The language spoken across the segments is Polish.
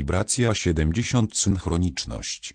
Wibracja 70 Synchroniczność.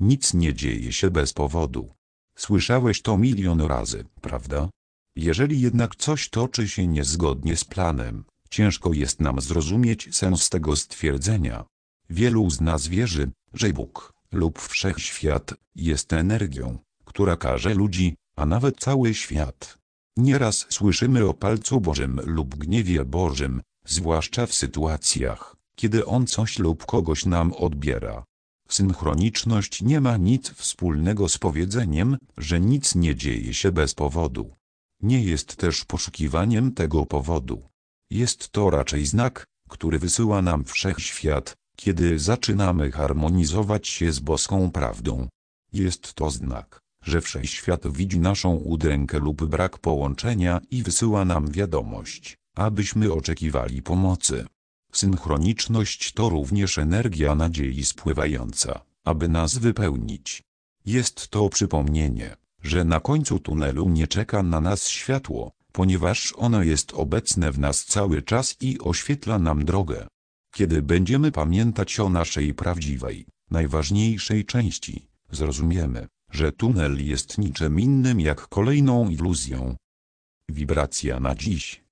Nic nie dzieje się bez powodu. Słyszałeś to milion razy, prawda? Jeżeli jednak coś toczy się niezgodnie z planem, ciężko jest nam zrozumieć sens tego stwierdzenia. Wielu z nas wierzy, że Bóg lub Wszechświat jest energią, która każe ludzi, a nawet cały świat. Nieraz słyszymy o palcu Bożym lub gniewie Bożym, zwłaszcza w sytuacjach, kiedy On coś lub kogoś nam odbiera. Synchroniczność nie ma nic wspólnego z powiedzeniem, że nic nie dzieje się bez powodu. Nie jest też poszukiwaniem tego powodu. Jest to raczej znak, który wysyła nam wszechświat, kiedy zaczynamy harmonizować się z boską prawdą. Jest to znak, że wszechświat widzi naszą udrękę lub brak połączenia i wysyła nam wiadomość, abyśmy oczekiwali pomocy. Synchroniczność to również energia nadziei spływająca, aby nas wypełnić. Jest to przypomnienie, że na końcu tunelu nie czeka na nas światło, ponieważ ono jest obecne w nas cały czas i oświetla nam drogę. Kiedy będziemy pamiętać o naszej prawdziwej, najważniejszej części, zrozumiemy, że tunel jest niczym innym jak kolejną iluzją. Wibracja na dziś.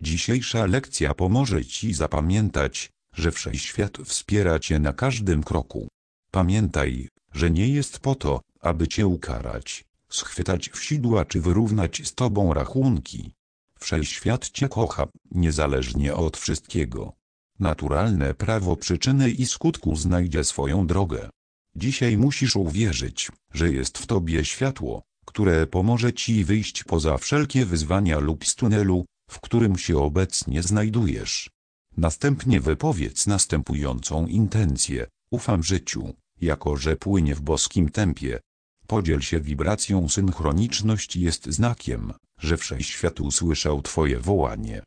Dzisiejsza lekcja pomoże Ci zapamiętać, że Wszechświat wspiera Cię na każdym kroku. Pamiętaj, że nie jest po to, aby Cię ukarać, schwytać w sidła czy wyrównać z Tobą rachunki. Wszechświat Cię kocha, niezależnie od wszystkiego. Naturalne prawo przyczyny i skutku znajdzie swoją drogę. Dzisiaj musisz uwierzyć, że jest w Tobie światło, które pomoże Ci wyjść poza wszelkie wyzwania lub z tunelu, w którym się obecnie znajdujesz. Następnie wypowiedz następującą intencję. Ufam życiu, jako że płynie w boskim tempie. Podziel się wibracją synchroniczność jest znakiem, że wszechświat usłyszał Twoje wołanie.